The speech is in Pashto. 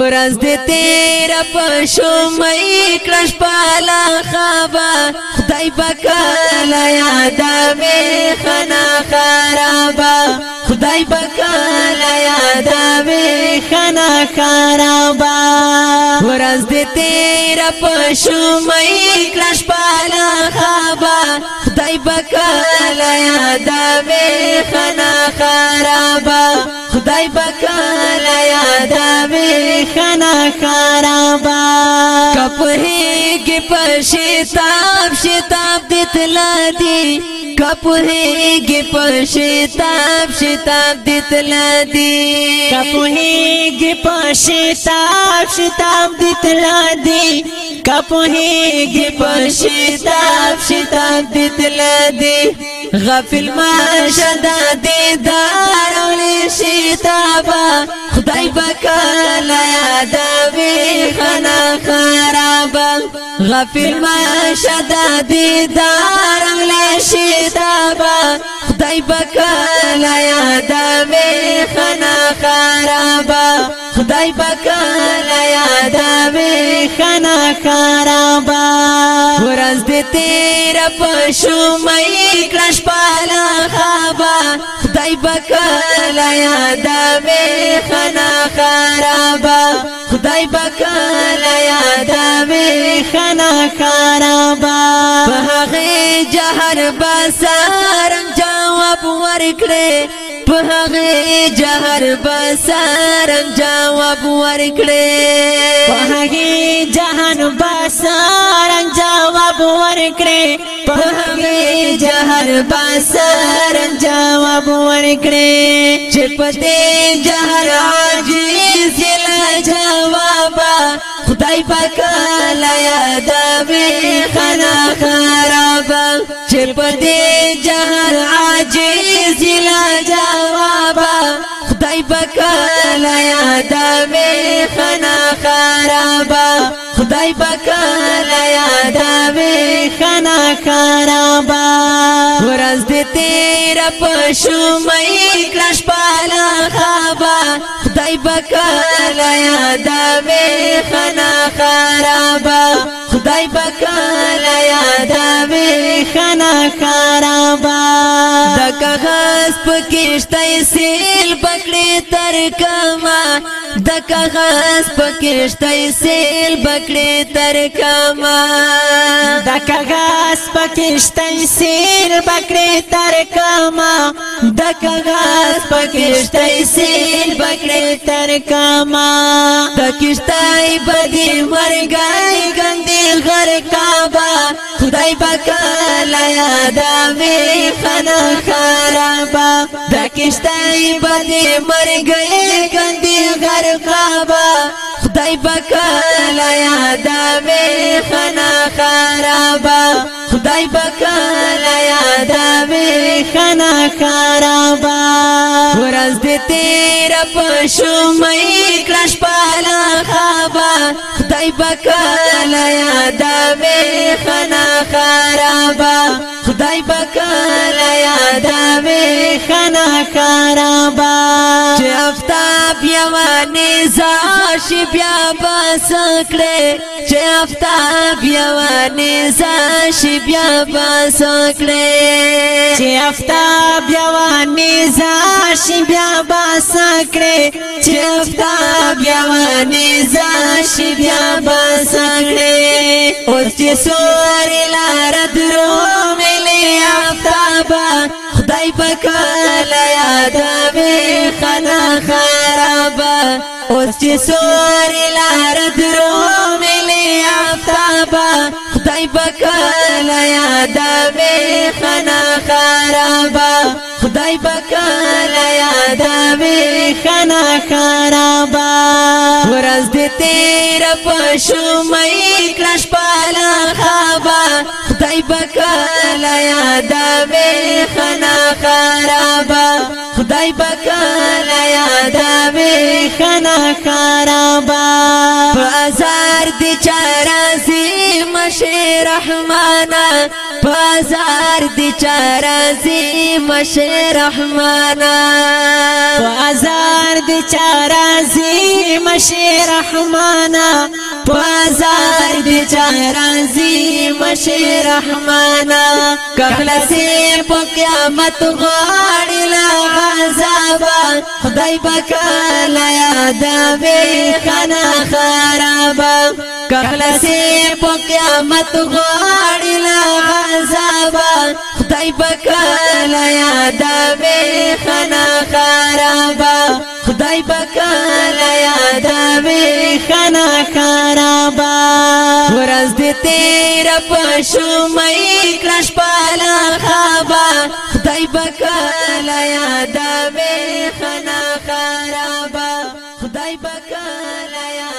ورځ دې تیر په شومې کړش پالا خبا خدای پکاله یاد مې خنا خرابا خدای پکاله یاد مې خنا خرابا ورځ دې تیر په شومې کړش پالا خبا خدای پکاله یاد مې خنا خرابا خدای بکالا یاد وی خنا خرابا کپه کی پشتاب شتاب دتلا دی کپه کی پشتاب شتاب دتلا دی کپه کی پشتاب شتاب دتلا دی کپه کی پشتاب شتاب دتلا دی غفل ما شداد بکل یاد وی خنا خراب غفل ما شد دیدار لشی تابا خدای بکل یاد وی خنا خراب خدای بکل یاد وی خنا خراب ورځ دې تیر په شومې کړش پاله خبا خدای بکل یاد وی خرابا خدای بکال یاد می خنا خرابا په هغه جهر بسارم جواب ورکړې پهغه جهر بسارم جواب ورکړې پهغه جهان بسارم جواب ورکړې پهغه جهر بسارم جواب ورکړې چې پته جهر عاجز لا جواب خدای پاک لا یاد به خنا خراب چې پته جهر عاجز لا جواب پکاله یاد مې خنا خرابه خدای بکال یاد وی خنا خرابا ورځ دې تیر پښمې کلاش پالا خابا خدای بکال یاد وی خنا خرابا خدای بکال یاد وی خنا خرابا دغه غس پکشتای سیل پکړې تر کما دغه غس پکشتای سیل پکړې کړې تر کما دا کغاس پکشتای سیر بکړې تر کما دا کغاس پکشتای سیر بکړې تر کما دا کشتای بدی مرګای ګندې غر کعبه خدای پکاله یادا می خنا خرابا دا کشتای بدی مرګای ګندې غر کعبه خدای پکالا یادا می خنا خرابا خدای پکالا یادا می خنا خرابا ورځ دې تیر پښو مې کلاش پالا خابا خدای پکالا یادا می خنا خرابا خدای پکالا یادا می خنا خرابا چې افتاب یو نظام راشي بیا بس کړې چې افتاب یوانې زاشي بیا بس کړې چې افتاب یوانې زاشي بیا بس کړې چې افتاب یوانې زاشي بیا بس کړې او چې سورې لار اوس چې سوري لار درو ملي آفتاب خدای پکل یاد مې خنا خرابا خدای پکل یاد مې خنا خرابا ورځ دې تیر پښو مې کلاش پالا خابا خدای پکل یاد مې خنا خرابا خدای بکال یاد به خنا خرابا بازار دی چارازی مشه رحمانا بازار دی چارازی مشه رحمانا بازار دی چارازی مشه رحمانا بازار دی چارازی مشه رحمانا کخلسی په قیامت غاړي لا عذاب خدای بکل یاد وی خنا خراب کخلسی په قیامت غاړي لا عذاب خدای بکل یاد وی خنا خراب خدای بکل یاد وی خنا خراب ورځ دې تیر په شومې کړه شپاله خبر خدای بکال یا دا مې خنا خراب خدای بکال یا